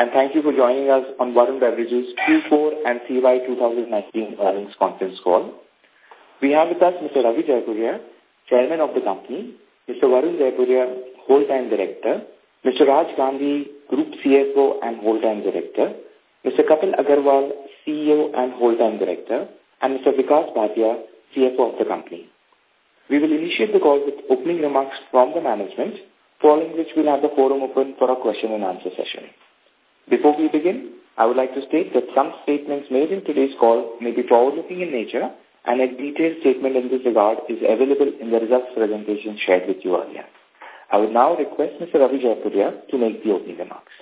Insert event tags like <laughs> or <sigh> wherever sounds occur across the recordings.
and thank you for joining us on Varun Beverages Q4 and CY 2019 earnings conference call. We have with us Mr. Ravi Jaipuria, Chairman of the company, Mr. Varun Jaipuria, Whole-Time Director, Mr. Raj Gandhi, Group CFO and Whole-Time Director, Mr. Kapil Agarwal, CEO and Whole-Time Director, and Mr. Vikas Bhatia, CFO of the company. We will initiate the call with opening remarks from the management, following which we'll have the forum open for a question and answer session. Before we begin, I would like to state that some statements made in today's call may be forward-looking in nature, and a detailed statement in this regard is available in the results presentation shared with you earlier. I would now request Mr. Ravi Jaipuria to make the opening remarks.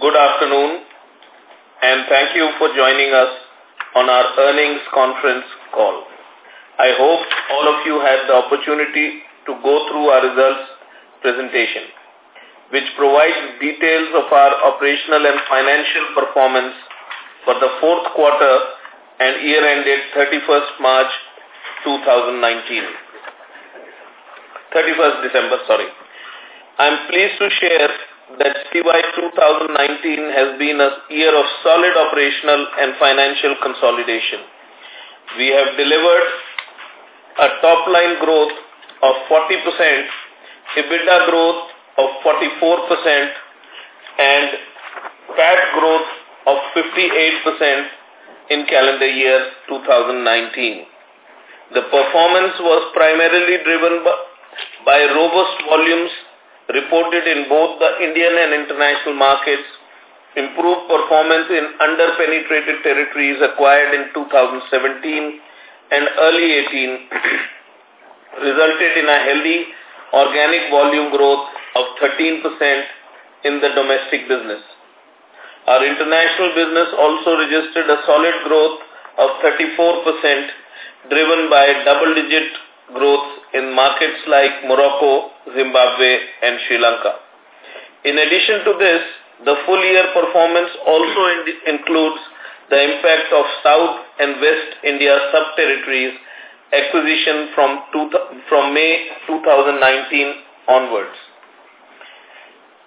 Good afternoon, and thank you for joining us on our earnings conference call. I hope all of you had the opportunity to go through our results presentation, which provides details of our operational and financial performance for the fourth quarter and year ended 31st March 2019. 31st December, sorry. I'm pleased to share that CY 2019 has been a year of solid operational and financial consolidation. We have delivered a top-line growth of 40%, EBITDA growth of 44%, and PAT growth of 58% in calendar year 2019. The performance was primarily driven by robust volumes reported in both the Indian and international markets, improved performance in under-penetrated territories acquired in 2017 and early 18 <clears throat> resulted in a healthy organic volume growth of 13% in the domestic business. Our international business also registered a solid growth of 34% driven by double-digit growth in markets like Morocco, Zimbabwe, and Sri Lanka. In addition to this, the full year performance also includes the impact of South and West India sub-territories acquisition from, from May 2019 onwards.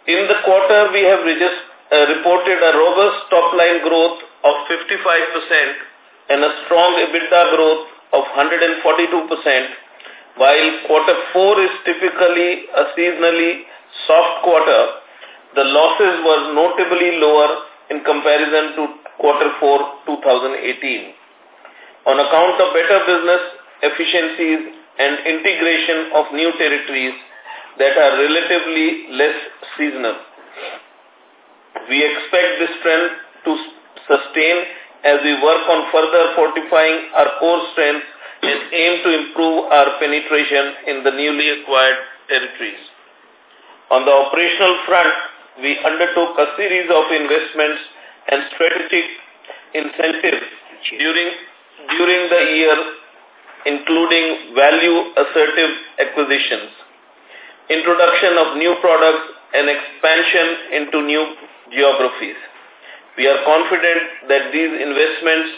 In the quarter, we have uh, reported a robust top-line growth of 55% and a strong EBITDA growth of 142%, while quarter four is typically a seasonally soft quarter, the losses were notably lower in comparison to quarter four 2018. On account of better business efficiencies and integration of new territories that are relatively less seasonal. We expect this trend to sustain as we work on further fortifying our core strengths and aim to improve our penetration in the newly acquired territories. On the operational front, we undertook a series of investments and strategic incentives during, during the year, including value-accretive acquisitions, introduction of new products, and expansion into new geographies. We are confident that these investments,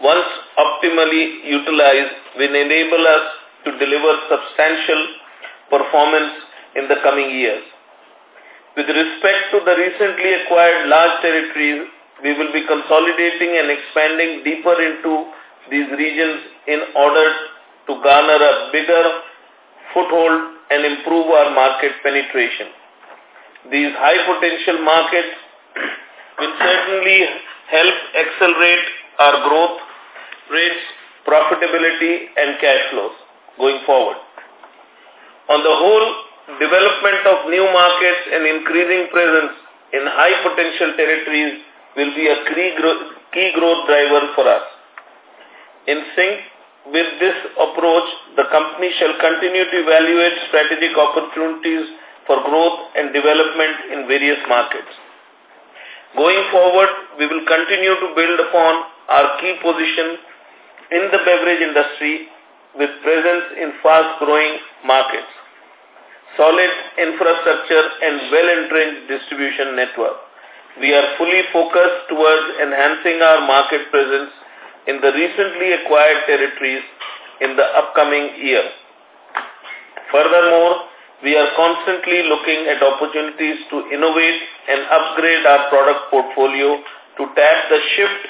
once optimally utilized, will enable us to deliver substantial performance in the coming years. With respect to the recently acquired large territories, we will be consolidating and expanding deeper into these regions in order to garner a bigger foothold and improve our market penetration. These high-potential markets will certainly help accelerate our growth rates, profitability, and cash flows going forward. On the whole, development of new markets and increasing presence in high-potential territories will be a key growth driver for us. In sync with this approach, the company shall continue to evaluate strategic opportunities for growth and development in various markets. Going forward, we will continue to build upon our key position in the beverage industry with presence in fast-growing markets, solid infrastructure and well-entrenched distribution network we are fully focused towards enhancing our market presence in the recently acquired territories in the upcoming year. Furthermore, we are constantly looking at opportunities to innovate and upgrade our product portfolio to tap the shift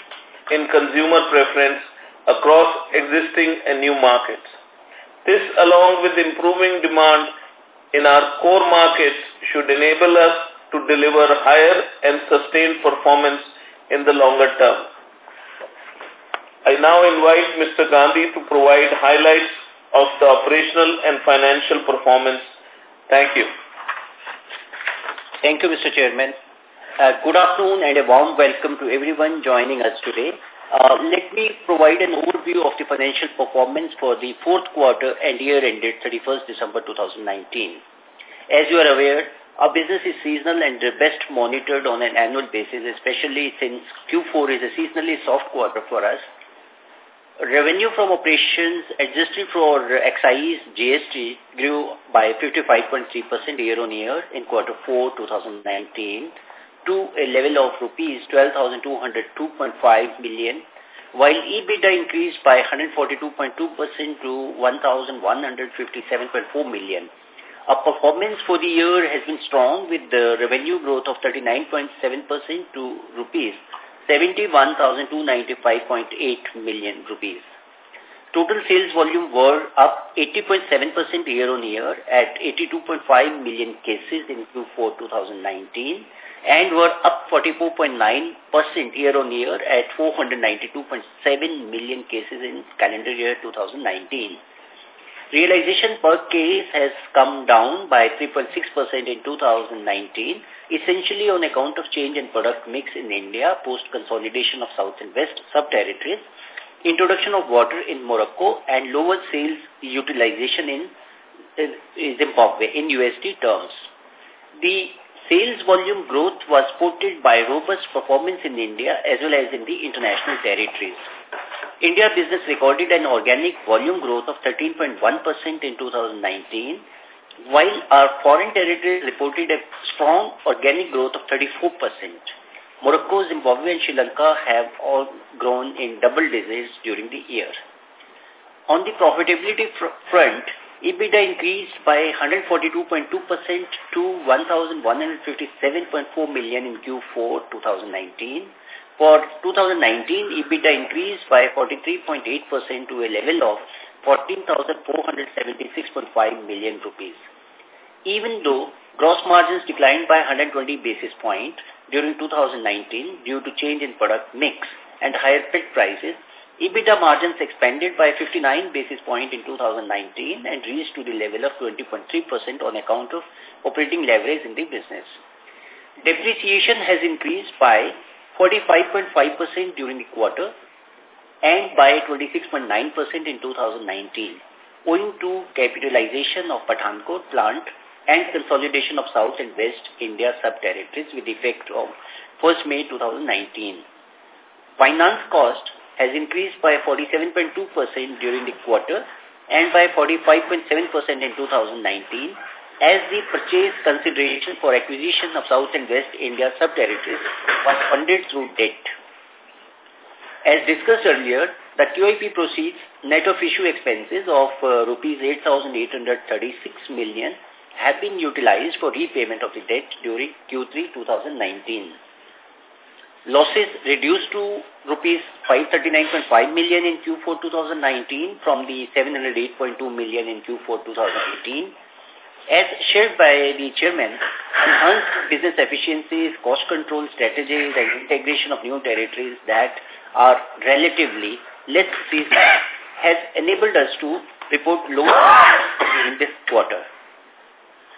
in consumer preference across existing and new markets. This, along with improving demand in our core markets, should enable us to deliver higher and sustained performance in the longer term. I now invite Mr. Gandhi to provide highlights of the operational and financial performance. Thank you. Thank you, Mr. Chairman. Uh, good afternoon and a warm welcome to everyone joining us today. Uh, let me provide an overview of the financial performance for the fourth quarter and year ended 31st December 2019. As you are aware, our business is seasonal and best monitored on an annual basis, especially since Q4 is a seasonally soft quarter for us. Revenue from operations adjusted for excise GST grew by 55.3% year-on-year in quarter 4 2019 to a level of rupees 12,202.5 million, while EBITDA increased by 142.2% to 1,157.4 million. Our performance for the year has been strong with the revenue growth of 39.7% to rupees 71,295.8 million rupees. Total sales volume were up 80.7% year-on-year at 82.5 million cases in Q4 2019 and were up 44.9% year-on-year at 492.7 million cases in calendar year 2019. Realization per case has come down by 3.6% in 2019, essentially on account of change in product mix in India post-consolidation of South and West sub-territories, introduction of water in Morocco, and lower sales utilization in, in Zimbabwe in USD terms. The Sales volume growth was supported by robust performance in India as well as in the international territories. India business recorded an organic volume growth of 13.1% in 2019, while our foreign territories reported a strong organic growth of 34%. Morocco, Zimbabwe and Sri Lanka have all grown in double digits during the year. On the profitability fr front, EBITDA increased by 142.2% to 1,157.4 million in Q4 2019. For 2019, EBITDA increased by 43.8% to a level of 14,476.5 million rupees. Even though gross margins declined by 120 basis points during 2019 due to change in product mix and higher pet prices, EBITDA margins expanded by 59 basis points in 2019 and reached to the level of 20.3% on account of operating leverage in the business. Depreciation has increased by 45.5% during the quarter and by 26.9% in 2019, owing to capitalization of Pathankot plant and consolidation of South and West India sub-territories with effect of 1st May 2019. Finance cost has increased by 47.2% during the quarter and by 45.7% in 2019 as the purchase consideration for acquisition of South and West India sub-territories was funded through debt. As discussed earlier, the QIP proceeds net of issue expenses of uh, rupees 8,836 million have been utilized for repayment of the debt during Q3 2019. Losses reduced to rupees 539.5 million in Q4 2019 from the 708.2 million in Q4 2018. As shared by the chairman, enhanced business efficiencies, cost control strategies, and integration of new territories that are relatively less seasonal has enabled us to report low in this quarter.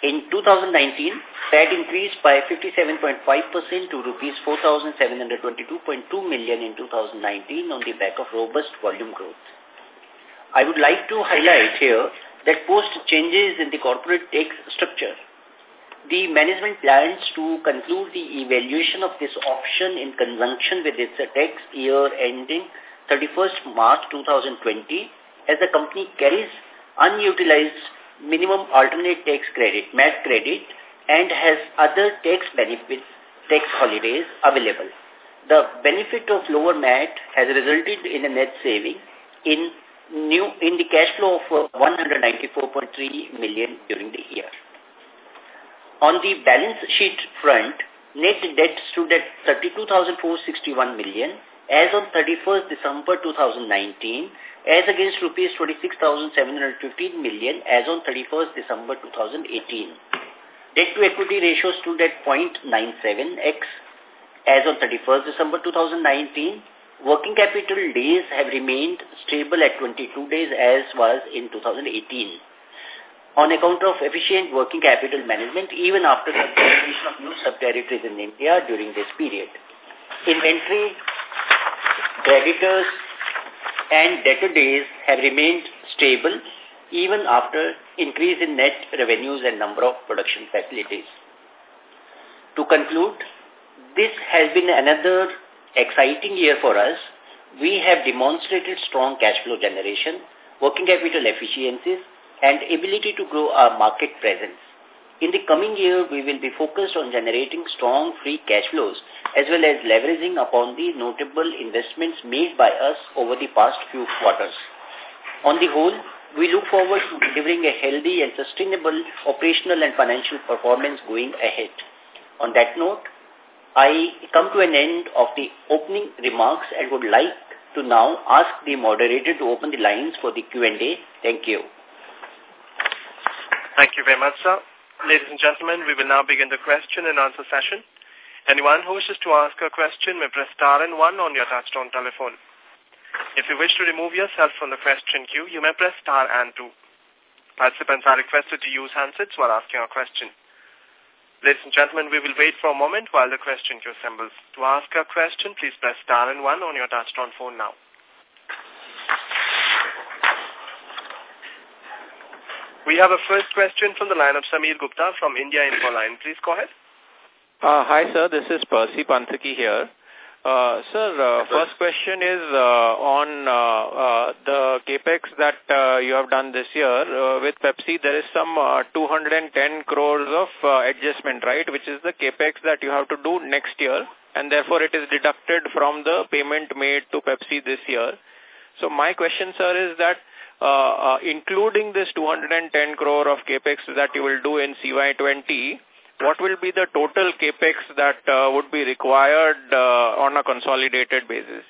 In 2019, PAT increased by 57.5% to rupees 4,722.2 million in 2019 on the back of robust volume growth. I would like to highlight here that post changes in the corporate tax structure, the management plans to conclude the evaluation of this option in conjunction with its tax year ending 31st March 2020 as the company carries unutilized minimum alternate tax credit, MAT credit, and has other tax benefits, tax holidays available. The benefit of lower MAT has resulted in a net saving in new in the cash flow of uh, 194.3 million during the year. On the balance sheet front, net debt stood at 32,461 million as on 31st December 2019 as against rupees 26,715 million as on 31st December 2018. Debt to equity ratio stood at 0.97x as on 31st December 2019. Working capital days have remained stable at 22 days as was in 2018 on account of efficient working capital management even after the creation of new sub-territories in India during this period. Inventory, creditors and debtor days have remained stable even after increase in net revenues and number of production facilities. To conclude, this has been another exciting year for us. We have demonstrated strong cash flow generation, working capital efficiencies, and ability to grow our market presence. In the coming year, we will be focused on generating strong free cash flows as well as leveraging upon the notable investments made by us over the past few quarters. On the whole, we look forward to delivering a healthy and sustainable operational and financial performance going ahead. On that note, I come to an end of the opening remarks and would like to now ask the moderator to open the lines for the Q&A. Thank you. Thank you very much, sir. Ladies and gentlemen, we will now begin the question and answer session. Anyone who wishes to ask a question may press star and one on your touchtone telephone. If you wish to remove yourself from the question queue, you may press star and two. Participants are requested to use handsets while asking a question. Ladies and gentlemen, we will wait for a moment while the question queue assembles. To ask a question, please press star and one on your touchtone phone now. We have a first question from the line of Samir Gupta from India Infoline. Please go ahead. Uh, hi, sir. This is Percy Panthaki here. Uh, sir, uh, first question is uh, on uh, uh, the capex that uh, you have done this year. Uh, with Pepsi, there is some uh, 210 crores of uh, adjustment, right, which is the capex that you have to do next year, and therefore it is deducted from the payment made to Pepsi this year. So my question, sir, is that uh, uh, including this 210 crore of capex that you will do in CY20, what will be the total capex that uh, would be required uh, on a consolidated basis?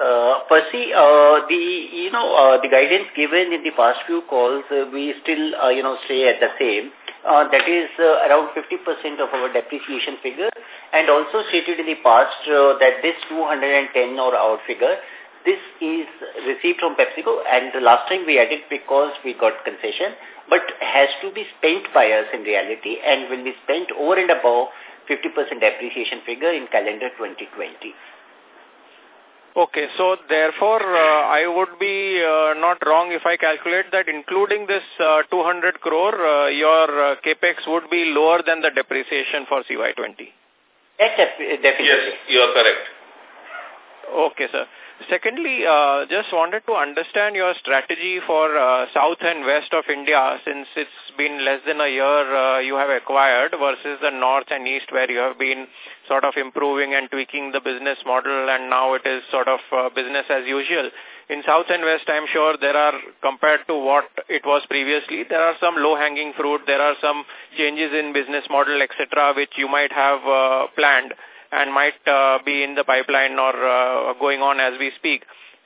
Uh, Percy, uh, the you know uh, the guidance given in the past few calls, uh, we still uh, you know stay at the same. Uh, that is uh, around 50% of our depreciation figure, and also stated in the past uh, that this 210 or our figure this is received from PepsiCo and the last time we added because we got concession but has to be spent by us in reality and will be spent over and above 50% depreciation figure in calendar 2020. Okay, so therefore uh, I would be uh, not wrong if I calculate that including this uh, 200 crore, uh, your uh, capex would be lower than the depreciation for CY20. Yes, definitely. Yes, you are correct. Okay, sir. Secondly, uh, just wanted to understand your strategy for uh, south and west of India since it's been less than a year uh, you have acquired versus the north and east where you have been sort of improving and tweaking the business model and now it is sort of uh, business as usual. In south and west, I'm sure there are, compared to what it was previously, there are some low-hanging fruit, there are some changes in business model, etc., which you might have uh, planned and might uh, be in the pipeline or uh, going on as we speak.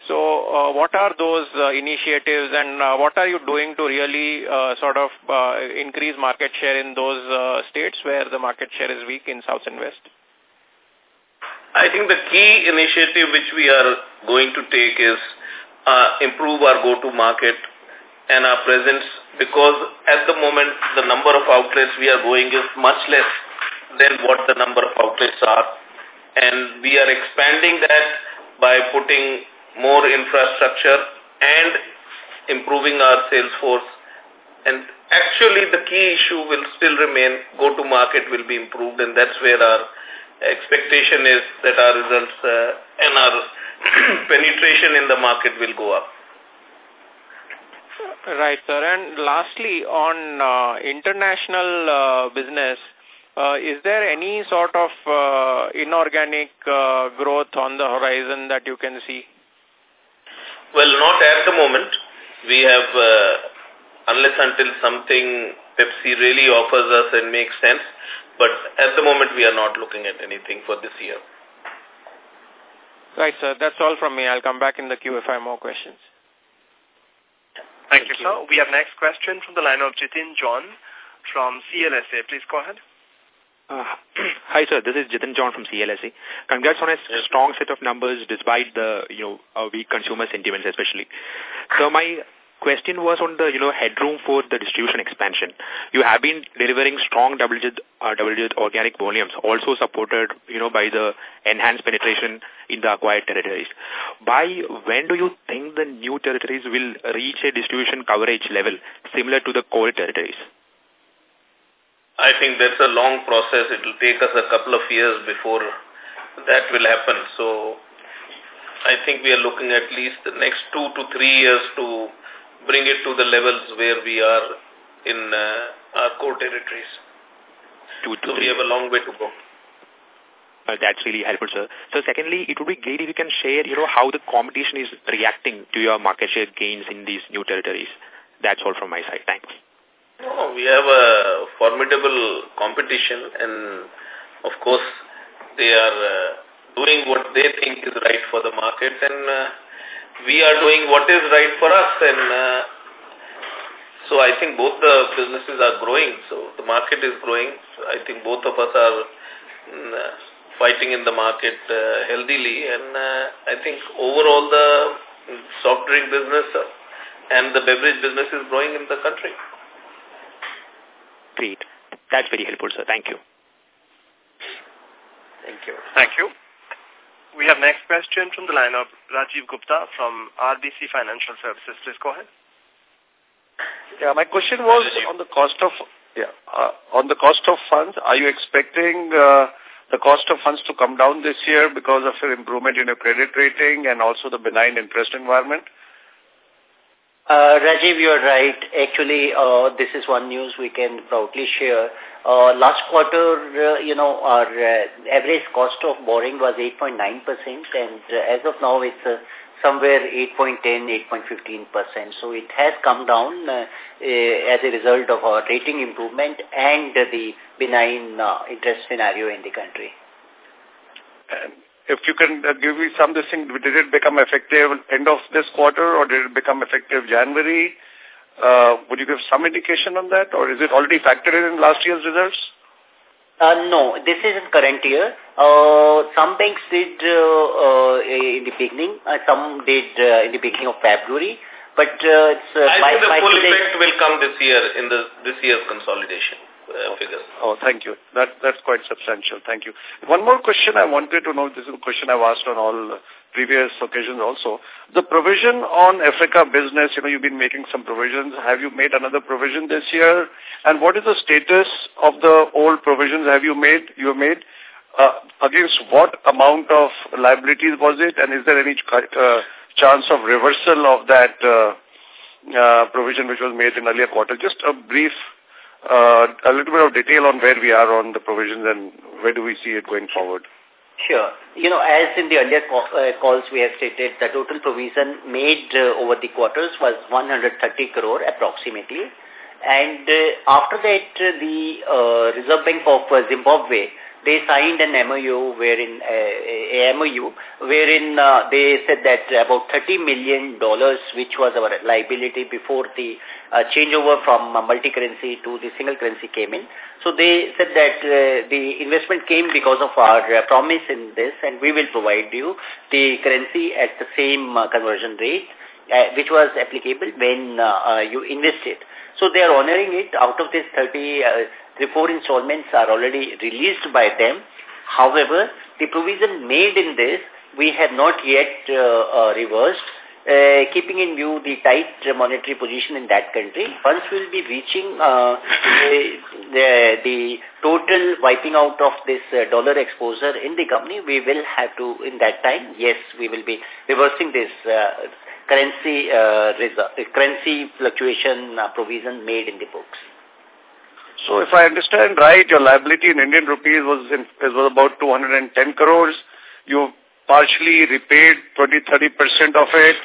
So uh, what are those uh, initiatives and uh, what are you doing to really uh, sort of uh, increase market share in those uh, states where the market share is weak in South and West? I think the key initiative which we are going to take is uh, improve our go-to-market and our presence because at the moment the number of outlets we are going is much less than what the number of outlets are. And we are expanding that by putting more infrastructure and improving our sales force. And actually the key issue will still remain, go-to-market will be improved and that's where our expectation is that our results uh, and our <clears throat> penetration in the market will go up. Right, sir. And lastly, on uh, international uh, business, is there any sort of uh, inorganic uh, growth on the horizon that you can see? Well, not at the moment. We have, uh, unless until something Pepsi really offers us and makes sense. But at the moment, we are not looking at anything for this year. Right, sir. That's all from me. I'll come back in the queue if I have more questions. Thank, Thank you, you, sir. We have next question from the line of Jitin John from CLSA. Please go ahead. Uh, <clears throat> hi, sir. This is Jitin John from CLSA. Congrats on a strong set of numbers despite the you know uh, weak consumer sentiments, especially. So my question was on the you know headroom for the distribution expansion. You have been delivering strong double-digit uh, double-digit organic volumes, also supported you know by the enhanced penetration in the acquired territories. By when do you think the new territories will reach a distribution coverage level similar to the core territories? I think that's a long process. It will take us a couple of years before that will happen. So I think we are looking at least the next two to three years to bring it to the levels where we are in uh, our core territories. Two so we have a long way to go. Uh, that's really helpful, sir. So secondly, it would be great if you can share, you know, how the competition is reacting to your market share gains in these new territories. That's all from my side. Thanks. We have a formidable competition and of course they are uh, doing what they think is right for the market and uh, we are doing what is right for us and uh, so I think both the businesses are growing so the market is growing so I think both of us are uh, fighting in the market uh, healthily and uh, I think overall the soft drink business and the beverage business is growing in the country. Great. That's very helpful, sir. Thank you. Thank you. Thank you. We have next question from the line of Rajiv Gupta from RBC Financial Services. Please go ahead. Yeah, my question was on the cost of yeah uh, on the cost of funds. Are you expecting uh, the cost of funds to come down this year because of an improvement in your credit rating and also the benign interest environment? Uh, Rajiv, you're right. Actually, uh, this is one news we can proudly share. Uh, last quarter, uh, you know, our uh, average cost of borrowing was 8.9% and uh, as of now it's uh, somewhere 8.10, 8.15%. So it has come down uh, uh, as a result of our rating improvement and the benign uh, interest scenario in the country. And if you can uh, give me some this thing, did it become effective end of this quarter or did it become effective January? Uh, would you give some indication on that or is it already factored in last year's results? Uh, no, this is in current year. Uh, some banks did uh, uh, in the beginning, uh, some did uh, in the beginning of February. But uh, it's, uh, I by, think the by full today, effect will come this year in the this year's consolidation uh. Oh, thank you. That That's quite substantial. Thank you. One more question I wanted to know, this is a question I've asked on all previous occasions also. The provision on Africa business, you know, you've been making some provisions. Have you made another provision this year? And what is the status of the old provisions have you made? You have made uh, against what amount of liabilities was it? And is there any uh, chance of reversal of that uh, uh, provision which was made in earlier quarter? Just a brief a little bit of detail on where we are on the provisions and where do we see it going forward? Sure. You know, as in the earlier uh, calls we have stated, the total provision made uh, over the quarters was 130 crore approximately. And uh, after that, uh, the uh, Reserve Bank of Zimbabwe they signed an MOU wherein uh, a MOU wherein uh, they said that about 30 million dollars which was our liability before the uh, changeover from multi-currency to the single currency came in so they said that uh, the investment came because of our uh, promise in this and we will provide you the currency at the same uh, conversion rate uh, which was applicable when uh, uh, you invested. So they are honoring it out of this 30, uh, the four installments are already released by them. However, the provision made in this, we have not yet uh, uh, reversed, uh, keeping in view the tight monetary position in that country. Once we'll be reaching uh, the, the total wiping out of this uh, dollar exposure in the company, we will have to, in that time, yes, we will be reversing this uh, currency uh, currency fluctuation uh, provision made in the books. So if I understand right, your liability in Indian rupees was in, was about 210 crores. You partially repaid 20-30% of it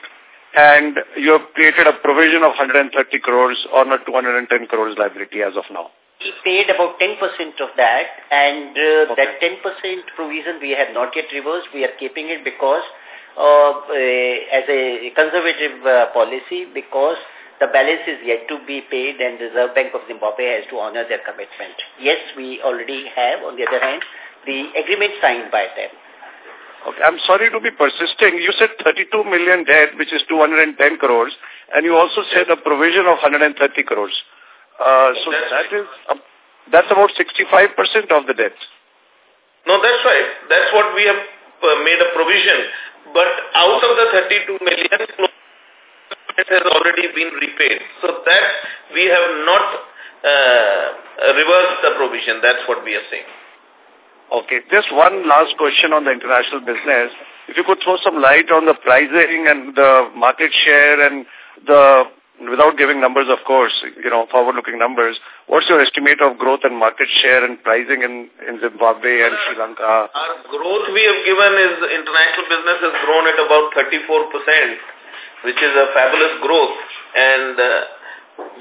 and you have created a provision of 130 crores on a 210 crores liability as of now. We paid about 10% of that and uh, okay. that 10% provision we have not yet reversed. We are keeping it because uh, as a conservative uh, policy because the balance is yet to be paid and the Reserve Bank of Zimbabwe has to honor their commitment. Yes, we already have, on the other hand, the agreement signed by them. Okay, I'm sorry to be persisting. You said 32 million debt, which is 210 crores, and you also said a provision of 130 crores. Uh, so that's that is uh, that's about 65% of the debt. No, that's right. That's what we have uh, made a provision. But out of the 32 million, it has already been repaid. So that we have not uh, reversed the provision. That's what we are saying. Okay. Just one last question on the international business. If you could throw some light on the pricing and the market share and the, without giving numbers, of course, you know, forward-looking numbers, what's your estimate of growth and market share and pricing in, in Zimbabwe and Sri Lanka? Our growth we have given is international business has grown at about 34%, which is a fabulous growth. And uh,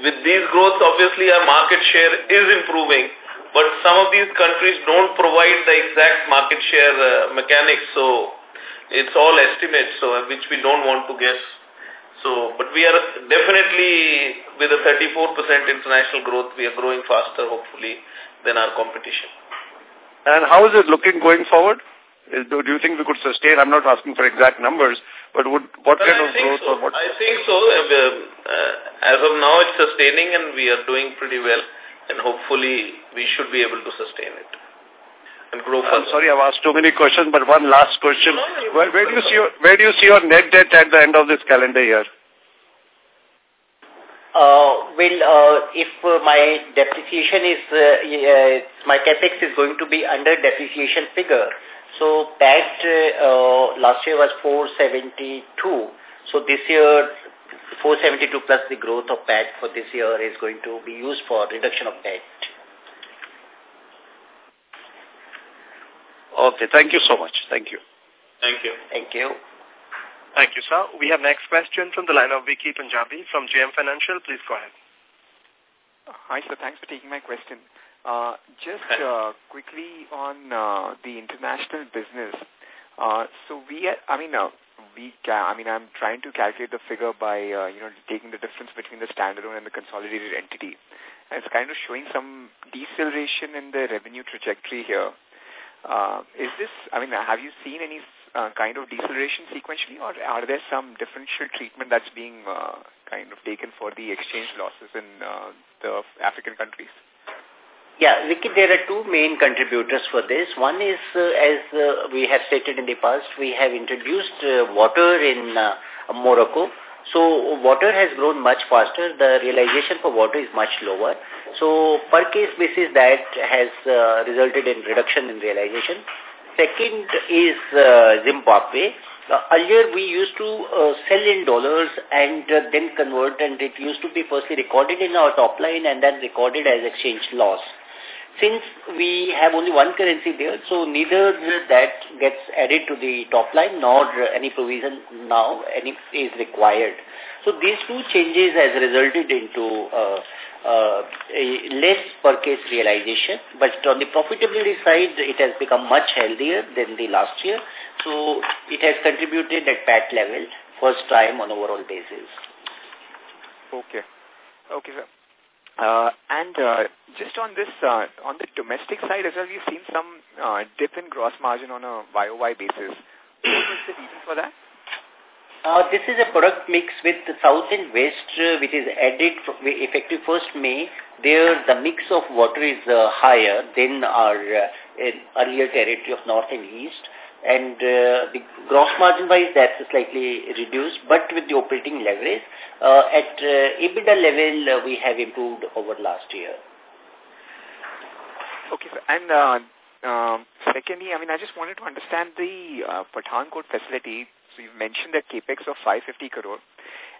with these growths, obviously our market share is improving but some of these countries don't provide the exact market share uh, mechanics, so it's all estimates, so uh, which we don't want to guess. So, but we are definitely with a 34% international growth, we are growing faster, hopefully, than our competition. And how is it looking going forward? Do you think we could sustain? I'm not asking for exact numbers, but would, what well, kind I of growth? So. Or what? I think so. Uh, uh, as of now, it's sustaining and we are doing pretty well and hopefully we should be able to sustain it and grow further. I'm sorry, I've asked too many questions, but one last question. No, where, where do you see your, where do you see your net debt at the end of this calendar year? Uh, well, uh, if uh, my depreciation is, uh, my capex is going to be under depreciation figure, so PAT uh, last year was 472. So this year 472 plus the growth of PAT for this year is going to be used for reduction of debt. Okay, thank you so much. Thank you. Thank you. Thank you. Thank you, sir. We have next question from the line of Vicky Punjabi from JM Financial. Please go ahead. Hi, sir. Thanks for taking my question. Uh, just <laughs> uh, quickly on uh, the international business. Uh, so we, I mean, uh, we can, I mean, I'm trying to calculate the figure by, uh, you know, taking the difference between the standalone and the consolidated entity. And it's kind of showing some deceleration in the revenue trajectory here. Uh, is this, I mean, have you seen any uh, kind of deceleration sequentially or are there some differential treatment that's being uh, kind of taken for the exchange losses in uh, the African countries? Yeah, Vicky, there are two main contributors for this. One is, uh, as uh, we have stated in the past, we have introduced uh, water in uh, Morocco. So water has grown much faster. The realization for water is much lower. So per case basis, that has uh, resulted in reduction in realization. Second is uh, Zimbabwe. Earlier, we used to sell in dollars and then convert, and it used to be firstly recorded in our top line and then recorded as exchange loss since we have only one currency there, so neither that gets added to the top line nor any provision now any is required. So these two changes has resulted into uh, uh, a less per case realization, but on the profitability side, it has become much healthier than the last year. So it has contributed at PAT level first time on overall basis. Okay. Okay, sir. Uh, and uh, just on this, uh, on the domestic side as well, we've seen some uh, dip in gross margin on a YOY basis. What was the reason for that? Uh, this is a product mix with the South and West, uh, which is added effective 1st May. There, the mix of water is uh, higher than our uh, earlier territory of North and East and uh, the gross margin wise that's slightly reduced but with the operating leverage uh, at uh, EBITDA level uh, we have improved over last year. Okay, sir. and uh, um, secondly, I mean, I just wanted to understand the uh, Pathankot facility. So you mentioned that capex of 550 crore.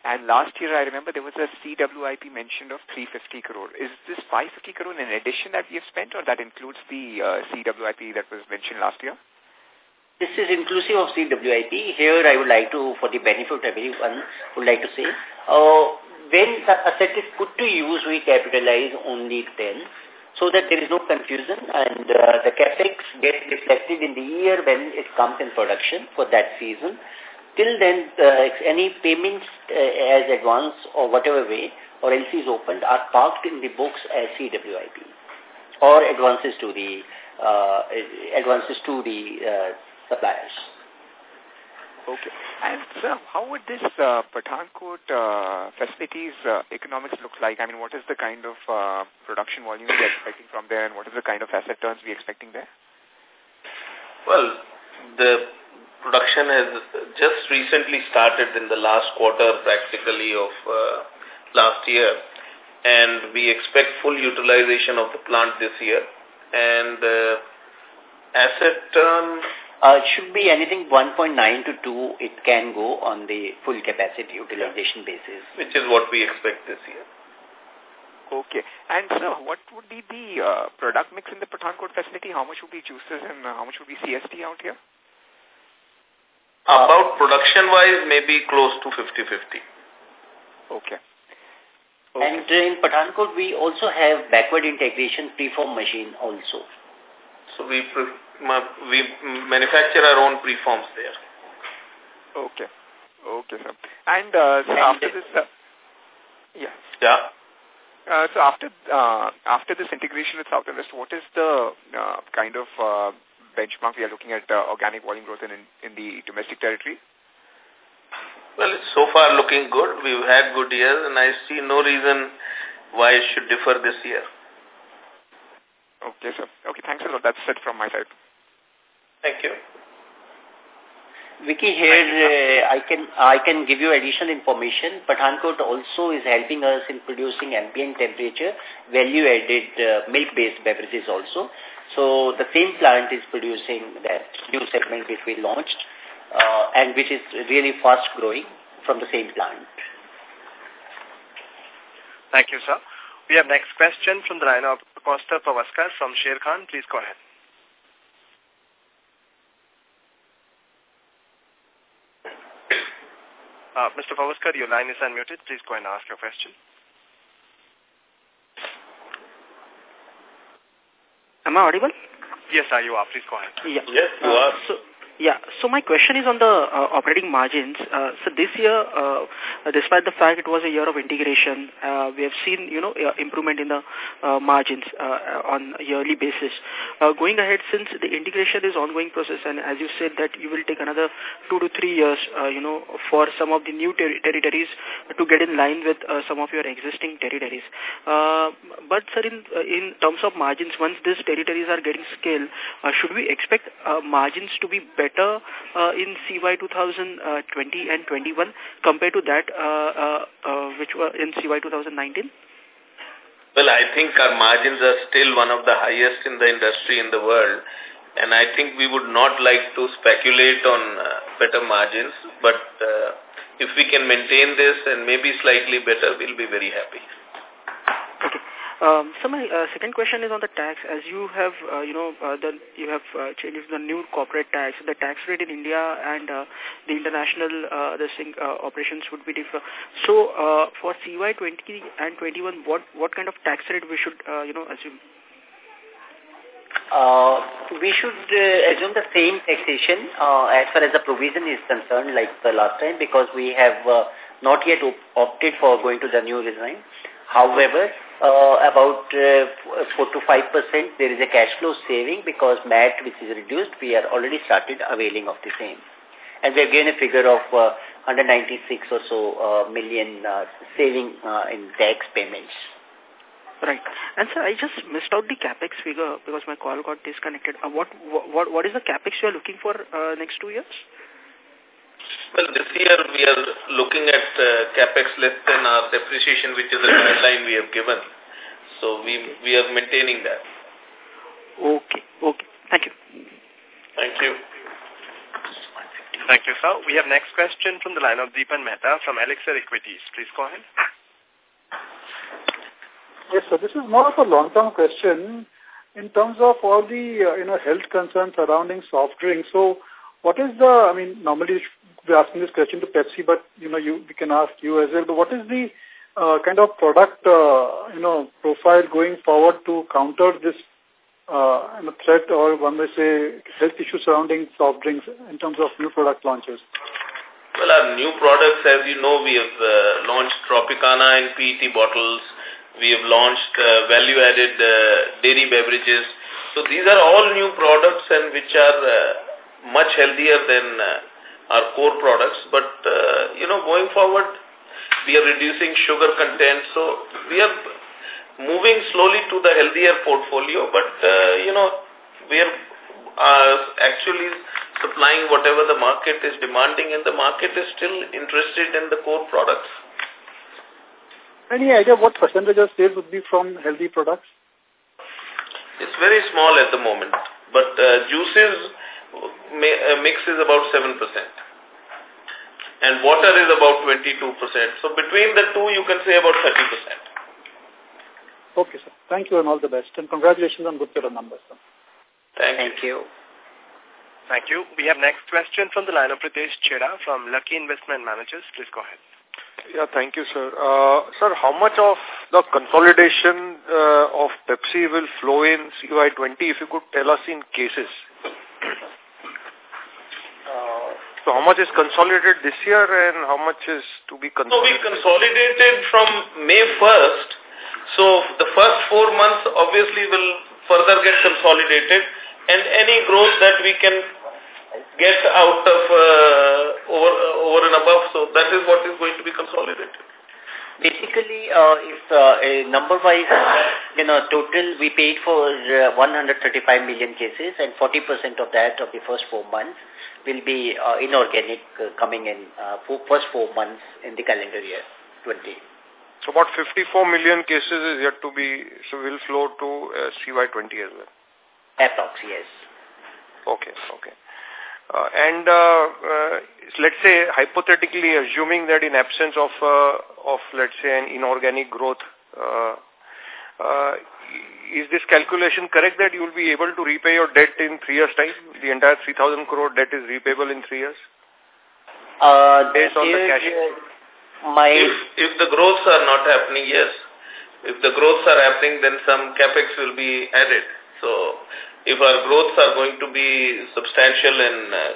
And last year, I remember there was a CWIP mentioned of 350 crore. Is this 550 crore in addition that we have spent or that includes the uh, CWIP that was mentioned last year? This is inclusive of CWIP. Here I would like to, for the benefit of everyone, would like to say, uh, when the asset is put to use, we capitalize only then so that there is no confusion and uh, the capex gets reflected in the year when it comes in production for that season. Till then, uh, any payments uh, as advance or whatever way or LCs opened are parked in the books as CWIP or advances to the uh, advances to the uh, suppliers. Okay. And sir, how would this uh, Pathankot uh, facilities uh, economics look like? I mean, what is the kind of uh, production volume we are expecting from there and what is the kind of asset turns we are expecting there? Well, the production has just recently started in the last quarter practically of uh, last year and we expect full utilization of the plant this year and uh, asset turn uh, should be anything 1.9 to 2 it can go on the full capacity utilization basis which is what we expect this year Okay. And sir, what would be the uh, product mix in the Pathankot facility? How much would be juices and uh, how much would be CSD out here? About production-wise, maybe close to 50-50. Okay. Okay. And in Pathankot, we also have backward integration preform machine also. So we we manufacture our own preforms there. Okay. Okay, sir. And, uh, so and after this, uh, yeah. Yeah. Uh, so after uh, after this integration with South and West, what is the uh, kind of uh, benchmark we are looking at uh, organic volume growth in, in the domestic territory? Well, it's so far looking good. We've had good years, and I see no reason why it should differ this year. Okay, sir. Okay, thanks a lot. That's it from my side. Thank you. Vicky, here uh, I can I can give you additional information. Pathankot also is helping us in producing ambient temperature value-added uh, milk-based beverages also. So the same plant is producing that new segment which we launched uh, and which is really fast growing from the same plant. Thank you, sir. We have next question from the line of Kaustubh Pawaskar from Sharekhan. Please go ahead. Uh, Mr. Pawaskar, your line is unmuted. Please go and ask your question. Am I audible? Yes, sir, you are. Please go ahead. Yeah. Yes, you uh, are. So, yeah, so my question is on the uh, operating margins. Uh, so this year, uh, despite the fact it was a year of integration, uh, we have seen, you know, uh, improvement in the uh, margins uh, on a yearly basis. Uh, going ahead, since the integration is ongoing process, and as you said that you will take another two to three years, uh, you know, for some of the new ter territories to get in line with uh, some of your existing territories. Uh, but, sir, in, uh, in terms of margins, once these territories are getting scale, uh, should we expect uh, margins to be better better uh, in CY 2020 and 21 compared to that uh, uh, uh, which were in CY 2019? Well, I think our margins are still one of the highest in the industry in the world. And I think we would not like to speculate on uh, better margins. But uh, if we can maintain this and maybe slightly better, we'll be very happy. Um, so my uh, second question is on the tax. As you have, uh, you know, uh, the, you have uh, changed the new corporate tax. The tax rate in India and uh, the international uh, the uh, operations would be different. So uh, for CY 20 and 21, what what kind of tax rate we should, uh, you know, assume? Uh, we should uh, assume the same taxation uh, as far as the provision is concerned like the last time because we have uh, not yet op opted for going to the new design. However, uh, about uh, 4 to 5 percent there is a cash flow saving because MAT which is reduced, we are already started availing of the same. And we have gained a figure of uh, 196 or so uh, million uh, saving uh, in tax payments. Right. And sir, I just missed out the capex figure because my call got disconnected. Uh, what, what, what is the capex you are looking for uh, next two years? Well, this year we are looking at uh, capex less than our depreciation, which is a guideline we have given. So we we are maintaining that. Okay. Okay. Thank you. Thank you. Thank you, sir. We have next question from the line of Dipan Mehta from Elixir Equities. Please go ahead. Yes, sir. This is more of a long-term question in terms of all the uh, you know health concerns surrounding soft drinks. So what is the, I mean, normally we're asking this question to Pepsi, but, you know, you, we can ask you as well, but what is the uh, kind of product, uh, you know, profile going forward to counter this uh, threat or one may say health issue surrounding soft drinks in terms of new product launches? Well, our new products, as you know, we have uh, launched Tropicana in PET bottles. We have launched uh, value-added uh, dairy beverages. So these are all new products and which are uh, much healthier than uh, our core products. But, uh, you know, going forward, we are reducing sugar content. So we are moving slowly to the healthier portfolio. But, uh, you know, we are uh, actually supplying whatever the market is demanding and the market is still interested in the core products. Any idea what percentage of sales would be from healthy products? It's very small at the moment, but uh, juices mix is about 7%. And water is about 22%. So between the two, you can say about 30%. Okay, sir. Thank you and all the best. And congratulations on good set of numbers, sir. Thank, Thank you. Thank you. We have next question from the line of Pritesh Chheda from Lucky Investment Managers. Please go ahead. Yeah, thank you, sir. Uh, sir, how much of the consolidation uh, of Pepsi will flow in CY20 if you could tell us in cases? So how much is consolidated this year and how much is to be consolidated? So we consolidated from May 1st. So the first four months obviously will further get consolidated and any growth that we can get out of uh, over, uh, over and above. So that is what is going to be consolidated. Basically, uh, if uh, a number-wise, you know, total we paid for uh, 135 million cases and 40% of that of the first four months will be uh, inorganic uh, coming in uh, for first four months in the calendar year 20. So about 54 million cases is yet to be, so will flow to uh, CY20 as well? Approx, yes. Okay, okay. Uh, and uh, uh, let's say hypothetically assuming that in absence of uh, of let's say an inorganic growth, uh, uh, is this calculation correct that you will be able to repay your debt in three years' time? The entire 3,000 crore debt is repayable in three years? Uh, Based on the cash. My if, if the growths are not happening, yes. If the growths are happening, then some capex will be added. So if our growths are going to be substantial and uh,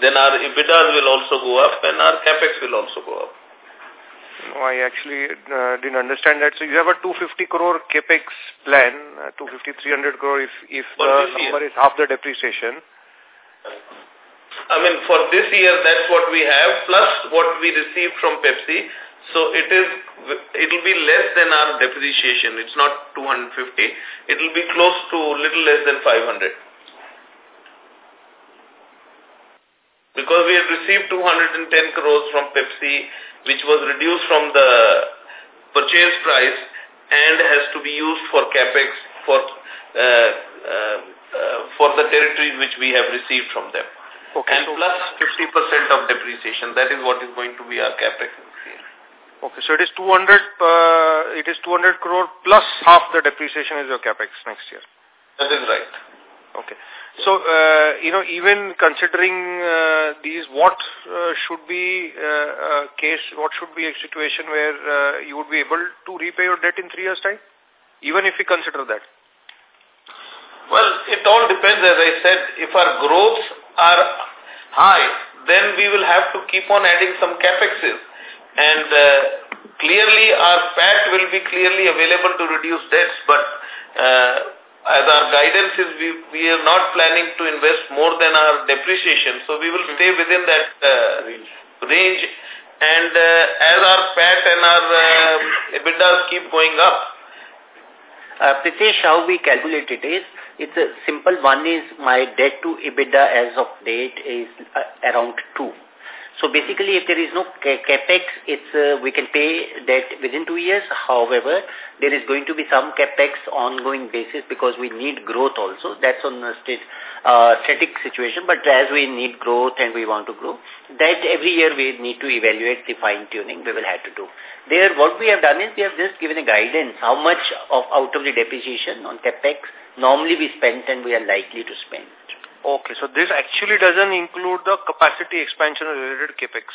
then our EBITDAs will also go up and our capex will also go up. No, I actually uh, didn't understand that. So you have a 250 crore capex plan, uh, 250, 300 crore if, if For the number year. is half the depreciation. I mean, for this year, that's what we have, plus what we received from Pepsi. So it is, it will be less than our depreciation. It's not 250. It will be close to little less than 500. Because we had received 210 crores from Pepsi, which was reduced from the purchase price and has to be used for capex for uh, uh, uh, for the territories which we have received from them. Okay, and so- plus 50% of depreciation. That is what is going to be our capex this year. Okay, so it is 200, uh, it is 200 crore plus half the depreciation is your capex next year. That is right. Okay. So, uh, you know, even considering uh, these, what uh, should be uh, a case, what should be a situation where uh, you would be able to repay your debt in three years' time? Even if we consider that. Well, it all depends, as I said. If our growths are high, then we will have to keep on adding some capexes. And uh, clearly, our PAT will be clearly available to reduce debts, but as our guidance is, we, we are not planning to invest more than our depreciation. So we will stay within that uh, range. And uh, as our PAT and our uh, EBITDAs keep going up, Uh, Pritesh, how we calculate it is, it's a simple one is my debt to EBITDA as of date is uh, around 2. So basically, if there is no ca capex, it's uh, we can pay debt within two years. However, there is going to be some capex ongoing basis because we need growth also. That's on a state, uh, static situation. But as we need growth and we want to grow, that every year we need to evaluate the fine tuning we will have to do. There, what we have done is we have just given a guidance how much of out of the depreciation on capex normally we spend and we are likely to spend. Okay, so this actually doesn't include the capacity expansion related capex.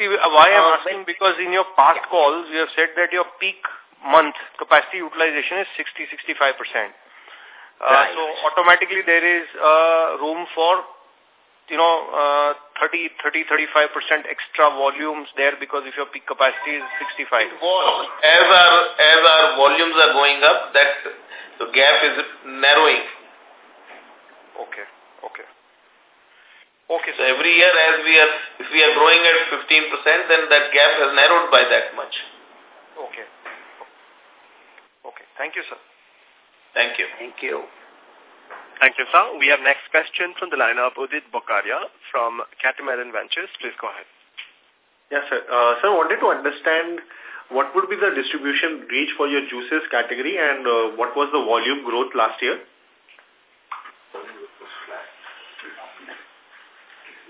See, why I'm uh, asking, because in your past yeah. calls, you have said that your peak month capacity utilization is 60-65%. Uh, right. So automatically there is uh, room for, you know, uh, 30, 30, 35% extra volumes there because if your peak capacity is 65. As our, as our volumes are going up, that the gap is narrowing. Okay. Okay. Okay. So every year as we are, if we are growing at 15%, then that gap has narrowed by that much. Okay. Okay. Thank you, sir. Thank you. Thank you. Thank you, sir. We have next question from the line of Udit Bokaria from Catamaran Ventures. Please go ahead. Yes, sir. Uh, sir, I wanted to understand what would be the distribution reach for your juices category and uh, what was the volume growth last year?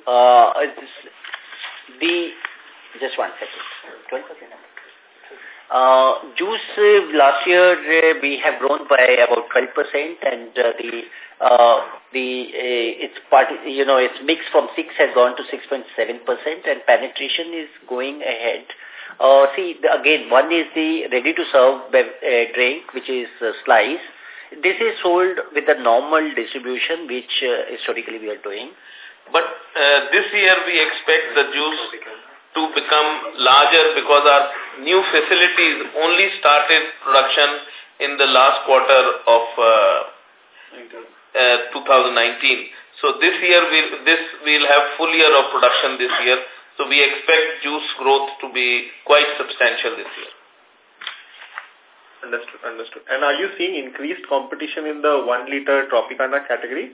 Uh, the just one second. Twelve percent. Uh, juice uh, last year uh, we have grown by about 12 percent, and uh, the uh, the uh, its part you know its mix from six has gone to 6.7 percent, and penetration is going ahead. Uh, see the, again, one is the ready to serve uh, drink, which is uh, slice. This is sold with the normal distribution, which uh, historically we are doing. But uh, this year we expect the juice to become larger because our new facilities only started production in the last quarter of uh, uh, 2019. So this year we this we'll have full year of production this year. So we expect juice growth to be quite substantial this year. Understood, understood. And are you seeing increased competition in the one liter Tropicana category?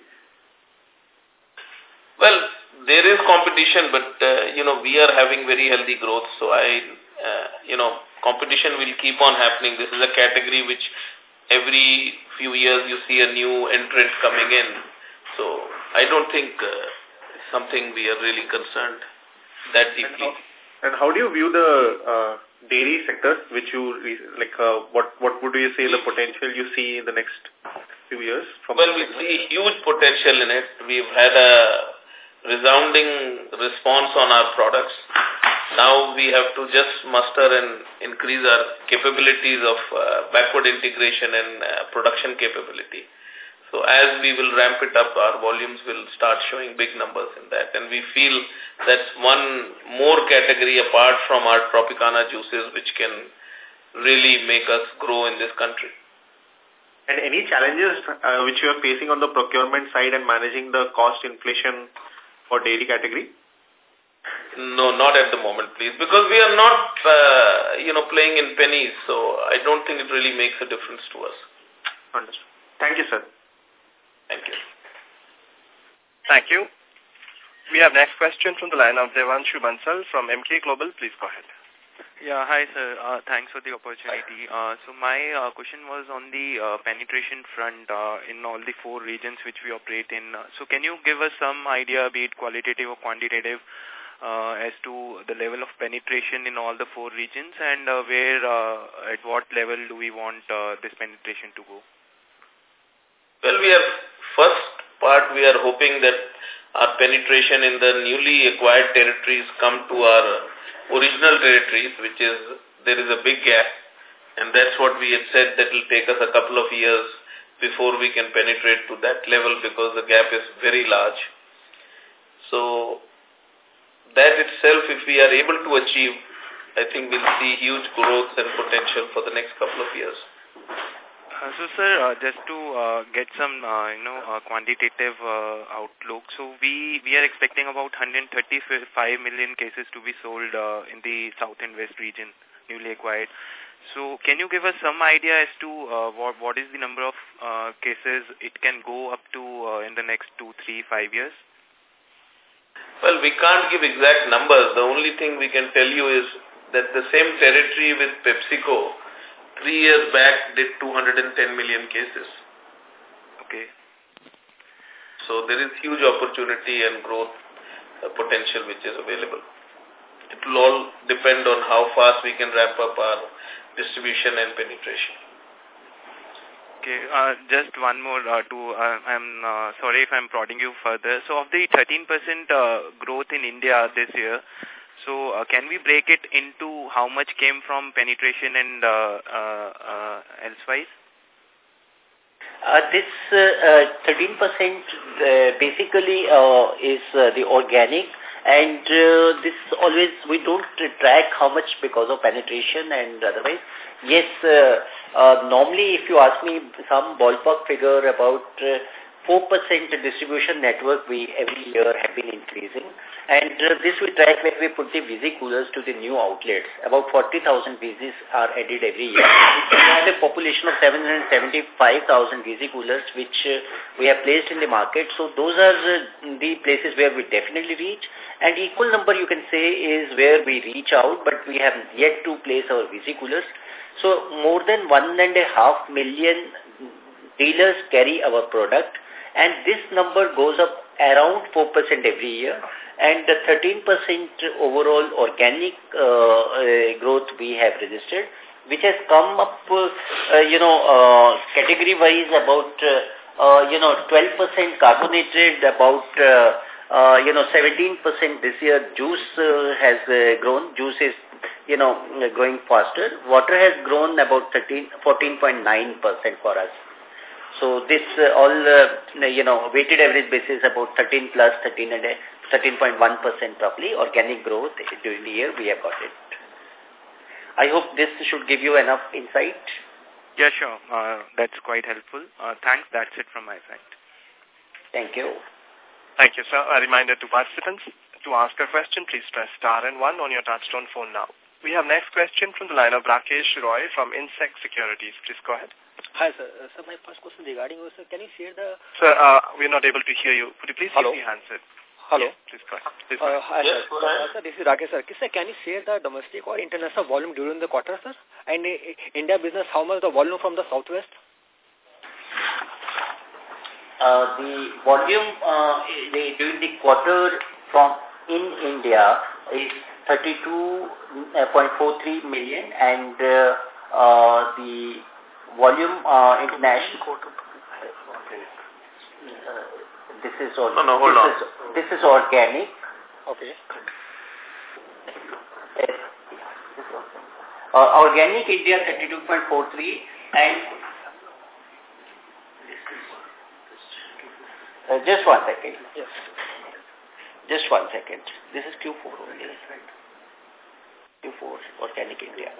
Well, there is competition, but, uh, you know, we are having very healthy growth. So I, uh, you know, competition will keep on happening. This is a category which every few years you see a new entrant coming in. So I don't think uh, something we are really concerned that deeply. And how, and how do you view the uh, dairy sector, which you, like, uh, what, what would you say the potential you see in the next few years? From well, we see huge potential in it. We've had a resounding response on our products. Now we have to just muster and increase our capabilities of uh, backward integration and uh, production capability. So as we will ramp it up, our volumes will start showing big numbers in that. And we feel that's one more category apart from our Tropicana juices which can really make us grow in this country. And any challenges uh, which you are facing on the procurement side and managing the cost inflation for dairy category? No, not at the moment, please. Because we are not, uh, you know, playing in pennies. So I don't think it really makes a difference to us. Understood. Thank you, sir. Thank you. Thank you. We have next question from the line of Devanshu Bansal from Emkay Global. Please go ahead. Yeah, hi sir. Uh, thanks for the opportunity. Uh, so my uh, question was on the uh, penetration front uh, in all the four regions which we operate in. Uh, so can you give us some idea, be it qualitative or quantitative, uh, as to the level of penetration in all the four regions and uh, where, uh, at what level do we want uh, this penetration to go? Well, we are, first part, we are hoping that our penetration in the newly acquired territories come to our original territories, which is, there is a big gap. And that's what we had said that will take us a couple of years before we can penetrate to that level because the gap is very large. So that itself, if we are able to achieve, I think we'll see huge growth and potential for the next couple of years. Uh, so, sir, uh, just to uh, get some, uh, you know, uh, quantitative uh, outlook, so we we are expecting about 135 million cases to be sold uh, in the south and west region, newly acquired. So, can you give us some idea as to uh, what what is the number of uh, cases it can go up to uh, in the next two, three, five years? Well, we can't give exact numbers. The only thing we can tell you is that the same territory with PepsiCo three years back did 210 million cases. Okay. So there is huge opportunity and growth uh, potential which is available. It will all depend on how fast we can ramp up our distribution and penetration. Okay, uh, just one more uh, to, uh, I'm uh, sorry if I'm prodding you further. So of the 13% uh, growth in India this year, so uh, can we break it into how much came from penetration and uh, uh, uh, elsewise? Uh, this uh, 13% uh, basically is the organic and this always, we don't track how much because of penetration and otherwise. Yes, normally if you ask me some ballpark figure about 4% distribution network we every year have been increasing. And uh, this we track when we put the Visi coolers to the new outlets. About 40,000 Visis are added every year. we have a population of 775,000 Visi coolers which uh, we have placed in the market. So those are uh, the places where we definitely reach. And equal number you can say is where we reach out, but we have yet to place our Visi coolers. So more than one and a half million dealers carry our product and this number goes up around 4% every year and the 13% overall organic uh, uh, growth we have registered which has come up, uh, you know, uh, category-wise about, uh, uh, you know, 12% carbonated, about, uh, uh, you know, 17% this year juice uh, has uh, grown. Juice is, you know, growing faster. Water has grown about 13, 14.9% for us. So this uh, all, uh, you know, weighted average basis about 13 plus 13 and 13.1% probably organic growth during the year we have got it. I hope this should give you enough insight. Yeah, sure. Uh, that's quite helpful. Uh, thanks. That's it from my side. Thank you. Thank you, sir. A reminder to participants, to ask a question, please press star and one on your touchtone phone now. We have next question from the line of Rakesh Roy from Indsec Securities. Please go ahead. Hi, sir. Uh, sir, my first question regarding was, sir, can you share the... Sir, uh, we're not able to hear you. Could you please Hello? use the handset? Hello. Yes, please go ahead. Please Uh, go ahead. hi, sir. Uh, sir, this is Rakesh, sir. Sir, can you share the domestic or international volume during the quarter, sir? And uh, India business, how much the volume from the southwest? Uh, the volume uh, the, during the quarter from in India is 32.43 million and uh, uh, the volume uh, international uh, this is all No, no, hold this on. is this is organic Okay. uh, organic India 32.43 and uh, just one second Yes. just one second this is Q4 only Q4 organic India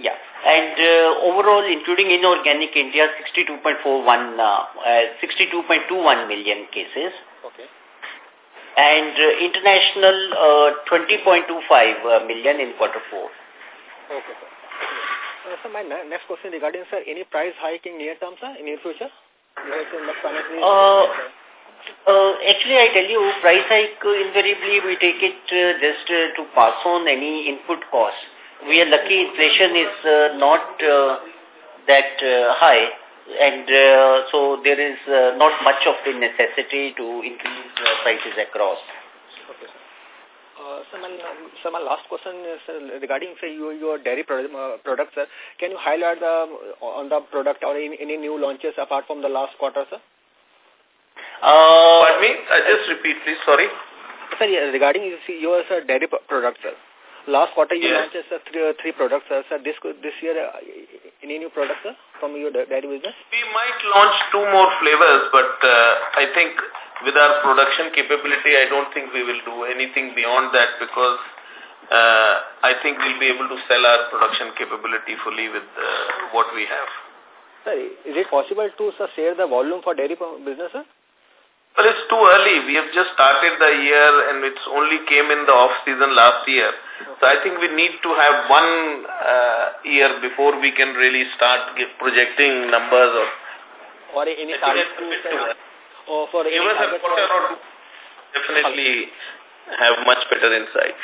yeah and uh, overall including inorganic India 62.41 uh, uh, 62.21 million cases Okay. and uh, international uh, 20.25 uh, million in quarter four. Okay, sir. Uh, sir, my next question regarding, sir, any price hike in near term, sir, in near future? Yes, in the financial year. Uh, uh, actually, I tell you, price hike uh, invariably we take it uh, just uh, to pass on any input cost. We are lucky inflation is uh, not uh, that uh, high and uh, so there is uh, not much of the necessity to increase uh, prices across. Okay, sir. Uh, my, sir, my last question is uh, regarding, say, your, your dairy uh, product, sir. Can you highlight the, on the product or any, any new launches apart from the last quarter, sir? Uh, Pardon me? Uh, just repeat, please. Sorry. Sir, yeah, regarding you see, your sir, dairy p- product, sir. Last quarter you Yes. launched three, uh, three products, sir. Sir, this this year uh, any new products, sir, from your dairy business? We might launch two more flavors, but uh, I think with our production capability, I don't think we will do anything beyond that because uh, I think we'll be able to sell our production capability fully with uh, what we have. Sir, is it possible to sir, share the volume for dairy business, sir? Well, it's too early. We have just started the year and it's only came in the off-season last year. So I think we need to have one uh, year before we can really start give, projecting numbers or Or any target to, a bit sir, too early. or for any Give us a target quarter or two. Definitely have much better insight.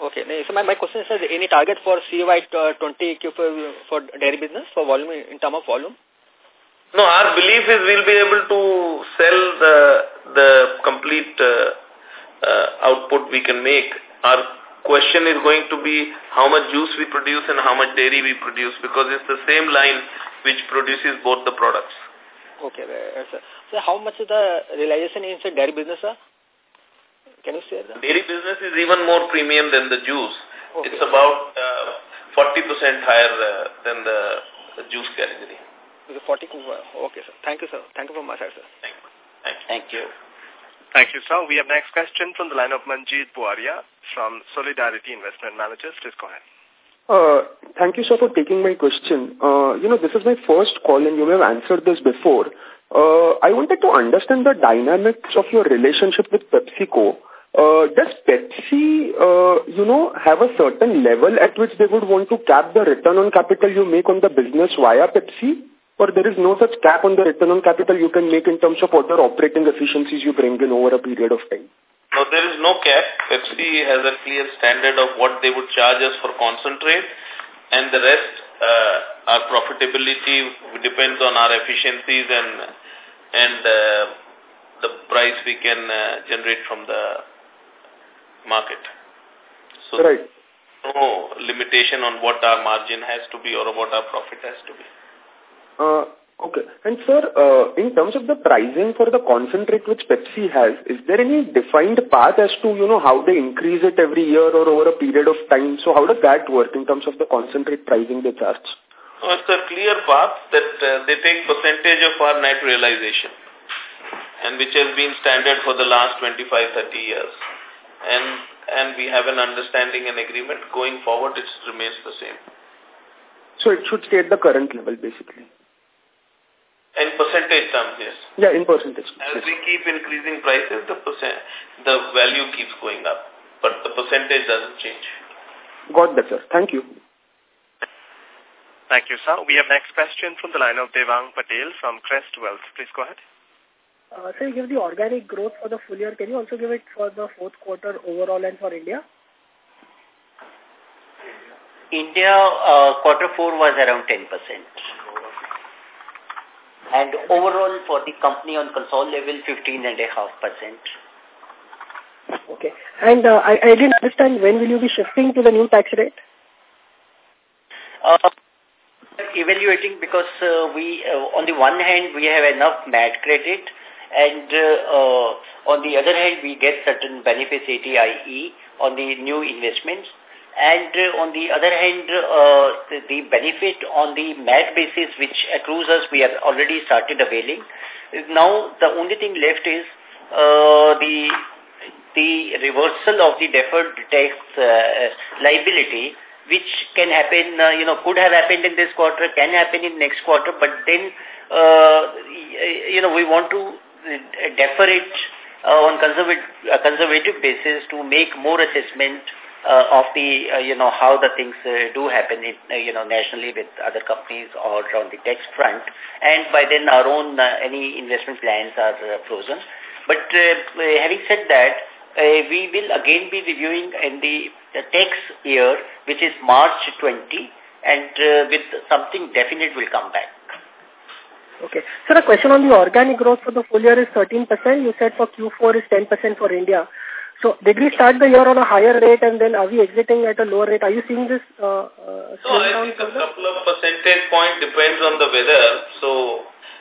Okay, so my, my question is, any target for CY uh, 20 for, for dairy business, for volume, in term of volume? No, our belief is we'll be able to sell the the complete uh, uh, output we can make. Our question is going to be how much juice we produce and how much dairy we produce because it's the same line. which produces both the products. Okay, sir. So how much is the realization in the dairy business, sir? Can you share that? Dairy business is even more premium than the juice. Okay. It's about 40% uh, higher uh, than the, the juice category. 40, okay, sir. Thank you, sir. Thank you for much, sir. Thank you. Thank you. Thank you. Thank you, sir. We have next question from the line of Manjeet Buaria from Solidarity Investment Managers. Please go ahead. Uh, thank you, sir, for taking my question. Uh, you know, this is my first call and you may have answered this before. Uh, I wanted to understand the dynamics of your relationship with PepsiCo. Uh, does Pepsi, uh, you know, have a certain level at which they would want to cap the return on capital you make on the business via Pepsi? Or there is no such cap on the return on capital you can make in terms of other operating efficiencies you bring in over a period of time? No, there is no cap. Pepsi has a clear standard of what they would charge us for concentrate and the rest, uh, our profitability depends on our efficiencies and and uh, the price we can uh, generate from the market. So right. no limitation on what our margin has to be or what our profit has to be. Uh, Okay. And sir, uh, in terms of the pricing for the concentrate which Pepsi has, is there any defined path as to, you know, how they increase it every year or over a period of time? So how does that work in terms of the concentrate pricing they charge? Oh, it's a clear path that uh, they take percentage of our net realization and which has been standard for the last 25, 30 years. And and we have an understanding and agreement. Going forward, it remains the same. So it should stay at the current level, basically. In percentage terms, yes. Yeah, in percentage. As yes. we keep increasing prices, the percent, the value keeps going up, but the percentage doesn't change. Got that, sir. Thank you. Thank you, sir. We have next question from the line of Devang Patel from Crest Wealth. Please go ahead. Uh, so you give the organic growth for the full year. Can you also give it for the fourth quarter overall and for India? India, uh, quarter four was around 10%. And overall for the company on console level, 15.5%. Okay. And uh, I, I didn't understand when will you be shifting to the new tax rate? Uh, evaluating because uh, we, uh, on the one hand, we have enough MAT credit and uh, uh, on the other hand, we get certain benefits, 80IE, on the new investments. And uh, on the other hand, uh, the, the, benefit on the MAT basis which accrues us, we have already started availing. Now, the only thing left is uh, the the reversal of the deferred tax uh, liability, which can happen, uh, you know, could have happened in this quarter, can happen in next quarter, but then, uh, you know, we want to defer it on conservative, conservative basis to make more assessment uh, of the, uh, you know, how the things uh, do happen, in, uh, you know, nationally with other companies or on the tax front. And by then our own, uh, any investment plans are uh, frozen. But uh, having said that, uh, we will again be reviewing in the, the tax year, which is March 20, and uh, with something definite will come back. Okay. So the question on the organic growth for the full year is 13%. You said for Q4 is 10% for India. So did we start the year on a higher rate and then are we exiting at a lower rate? Are you seeing this uh, uh, No, I think further? a couple of percentage point depends on the weather. So,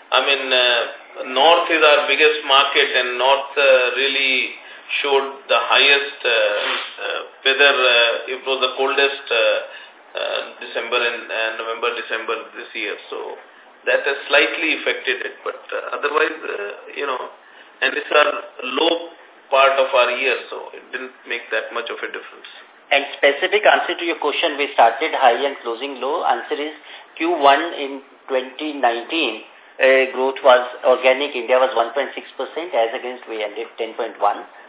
I mean, uh, North is our biggest market and North uh, really showed the highest uh, uh, weather. Uh, it was the coldest uh, uh, December and November, December this year. So that has slightly affected it. But uh, otherwise, uh, you know, and it's our low part of our year, so it didn't make that much of a difference. And specific answer to your question, we started high and closing low. Answer is Q1 in 2019, uh, growth was organic. India was 1.6% as against we ended 10.1.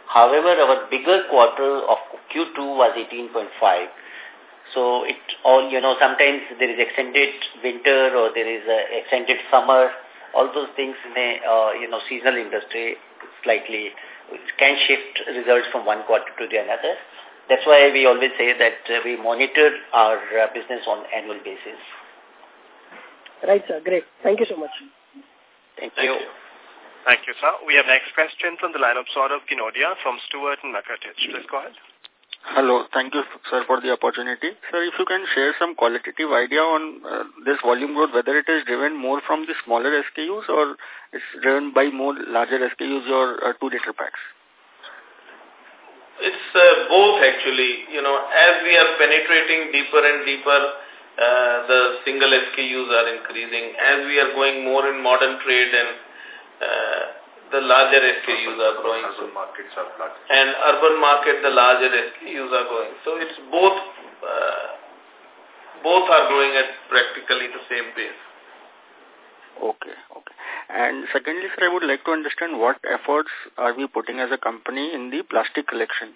However, our bigger quarter of Q2 was 18.5. So it all, you know, sometimes there is extended winter or there is a extended summer. All those things in a, uh, you know, seasonal industry slightly can shift results from one quarter to the another. That's why we always say that uh, we monitor our uh, business on annual basis. Right, sir. Great. Thank you so much. Thank, Thank you. you. Thank you, sir. We have next question from the line of Saurabh Ginodia from Stewart and Mackertich. Please go ahead. Hello. Thank you, sir, for the opportunity. Sir, if you can share some qualitative idea on uh, this volume growth, whether it is driven more from the smaller SKUs or it's driven by more larger SKUs or uh, two-liter packs? It's uh, both, actually. You know, as we are penetrating deeper and deeper, uh, the single SKUs are increasing. As we are going more in modern trade and uh, the larger SKUs are growing. Urban markets are larger. And urban market, the larger SKUs are growing. So it's both, uh, both are growing at practically the same pace. Okay, okay. And secondly, sir, I would like to understand what efforts are we putting as a company in the plastic collection?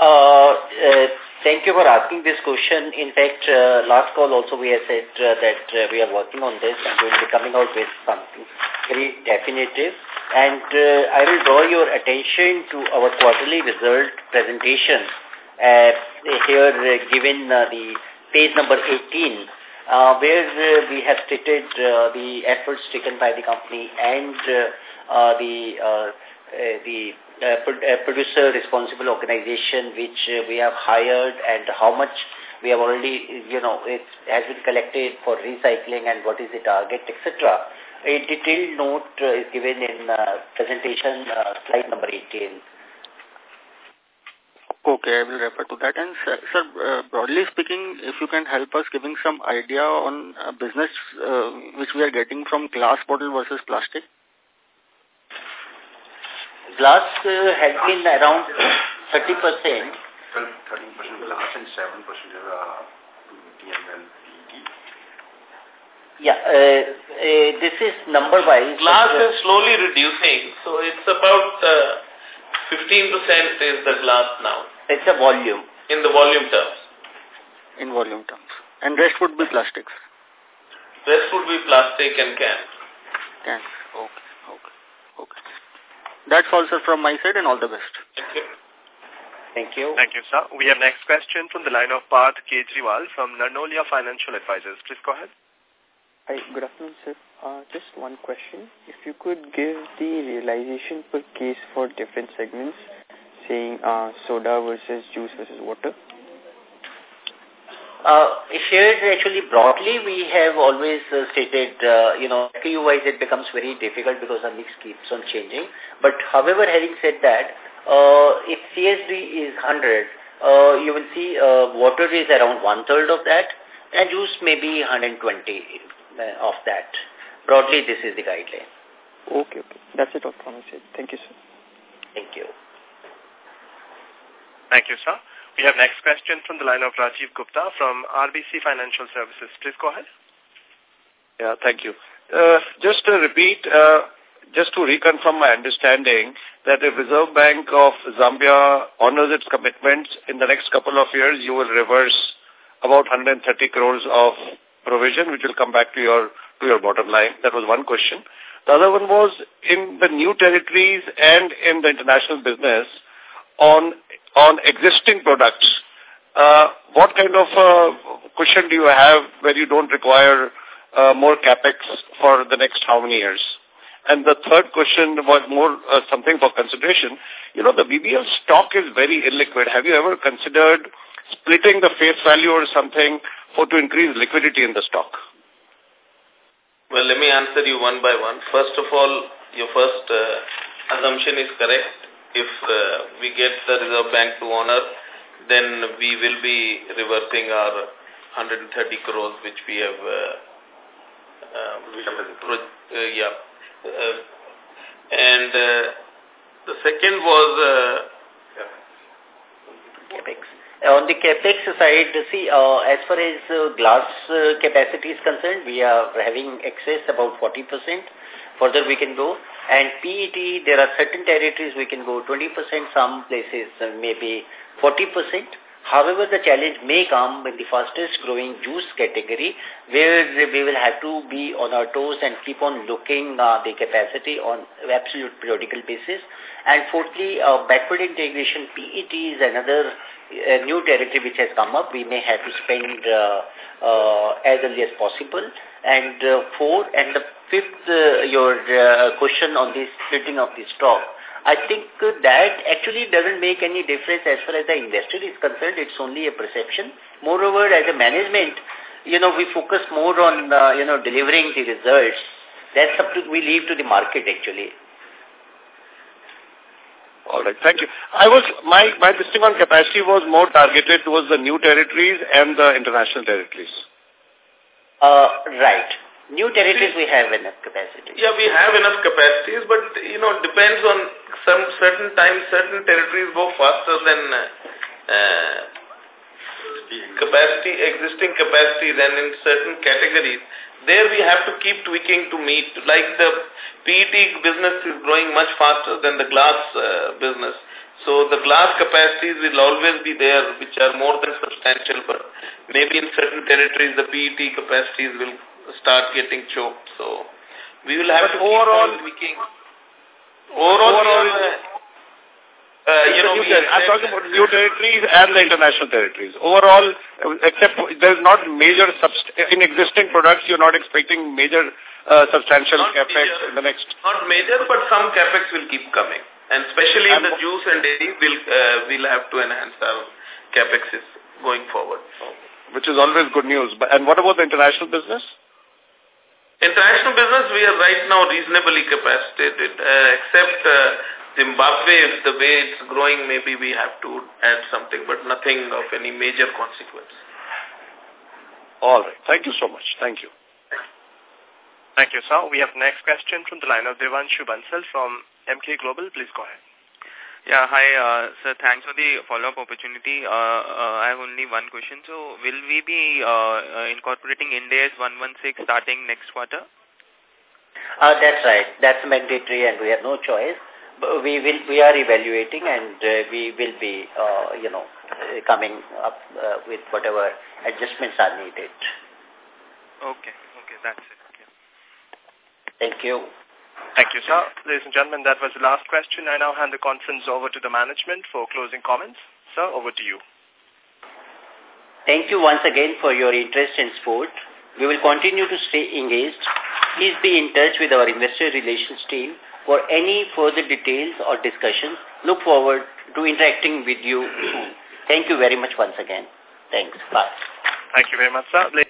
Uh, uh, thank you for asking this question. In fact, uh, last call also we have said uh, that uh, we are working on this and we will be coming out with something very definitive. And uh, I will draw your attention to our quarterly result presentation uh, here uh, given the page number 18 uh, where uh, we have stated uh, the efforts taken by the company and uh, uh, the uh, uh, the producer responsible organization which uh, we have hired and how much we have already, you know, it has been collected for recycling and what is the target, etc. A detailed note uh, is given in uh, presentation uh, slide number 18. Okay, I will refer to that. And sir, sir uh, broadly speaking, if you can help us giving some idea on uh, business uh, which we are getting from glass bottle versus plastic? Glass uh, has been around 30%. 13% glass and 7% is uh, TML, Yeah, uh, uh, this is number-wise. Glass is slowly reducing, so it's about 15% uh, is the glass now. It's a volume. In the volume terms. In volume terms. And rest would be plastics? Rest would be plastic and can. Can. Okay. Okay. Okay. That's all, sir, from my side and all the best. Thank you. Thank you. Thank you, sir. We have next question from the line of Parth Kejriwal from Narnolia Financial Advisors. Please go ahead. Hi, good afternoon, sir. Uh, just one question. If you could give the realization per case for different segments, saying uh, soda versus juice versus water? Uh, here, actually, broadly, we have always uh, stated, uh, you know, SKU-wise, it becomes very difficult because the mix keeps on changing. But, however, having said that, uh, if CSD is 100, uh, you will see uh, water is around one-third of that, and juice maybe 120 uh, of that. Broadly, this is the guideline. Okay, okay. That's it all from my side. Thank you, sir. Thank you. Thank you, sir. We have next question from the line of Rajiv Gupta from RBC Financial Services. Please go ahead. Yeah, thank you. Uh, just to repeat, uh, just to reconfirm my understanding that if Reserve Bank of Zambia honors its commitments in the next couple of years, you will reverse about 130 crores of provision, which will come back to your to your bottom line. That was one question. The other one was in the new territories and in the international business on on existing products. Uh, what kind of uh, cushion do you have where you don't require uh, more capex for the next how many years? And the third question was more uh, something for consideration. You know, the VBL stock is very illiquid. Have you ever considered splitting the face value or something for to increase liquidity in the stock? Well, let me answer you one by one. First of all, your first uh, assumption is correct. If uh, we get the Reserve Bank to honor, then we will be reversing our 130 crores which we have uh, um, uh, yeah. Uh, and uh, the second was uh, capex. On the capex side, see, uh, as far as uh, glass uh, capacity is concerned, we are having excess about 40%. Further, we can go. And PET, there are certain territories we can go 20%, some places uh, maybe 40%. However, the challenge may come in the fastest growing juice category where we will have to be on our toes and keep on looking uh, the capacity on absolute periodical basis. And fourthly, uh, backward integration PET is another uh, new territory which has come up. We may have to spend uh, uh, as early as possible. And uh, four, and the fifth, uh, your uh, question on the splitting of the stock. I think that actually doesn't make any difference as far as the investor is concerned. It's only a perception. Moreover, as a management, you know, we focus more on, uh, you know, delivering the results. That's up to, we leave to the market actually. All right, thank you. I was my my listing on capacity was more targeted towards the new territories and the international territories. Uh, right. New territories we have enough capacity. Yeah, we have enough capacities, but you know, depends on some certain times, certain territories go faster than uh, capacity, existing capacity than in certain categories. There we have to keep tweaking to meet. Like the PET business is growing much faster than the glass uh, business. So the glass capacities will always be there, which are more than substantial, but maybe in certain territories the PET capacities will start getting choked. So we will have but to overall, keep. Overall, overall uh, uh, you know, I'm talking about new territories and the international territories. Overall, except there's not major, in existing products, you're not expecting major uh, substantial not capex major, in the next... Not major, but some capex will keep coming. And especially in the juice and dairy, we'll, uh, we'll have to enhance our capexes going forward. Which is always good news. But, And what about the international business? International business, we are right now reasonably capacitated, uh, except uh, Zimbabwe, if the way it's growing, maybe we have to add something, but nothing of any major consequence. All right. Thank you so much. Thank you. Thank you, sir. We have next question from the line of Devanshu Bansal from Emkay Global. Please go ahead. Yeah, hi, uh, sir. Thanks for the follow-up opportunity. Uh, uh, I have only one question. So, will we be uh, uh incorporating Ind AS 116 starting next quarter? Uh, that's right. That's mandatory and we have no choice we will we are evaluating and uh, we will be uh, you know coming up uh, with whatever adjustments are needed okay okay that's it okay. thank you thank you sir ladies and gentlemen that was the last question i now hand the conference over to the management for closing comments sir over to you thank you once again for your interest and support we will continue to stay engaged please be in touch with our investor relations team for any further details or discussions, look forward to interacting with you soon. Thank you very much once again. Thanks. Bye. Thank you very much, sir.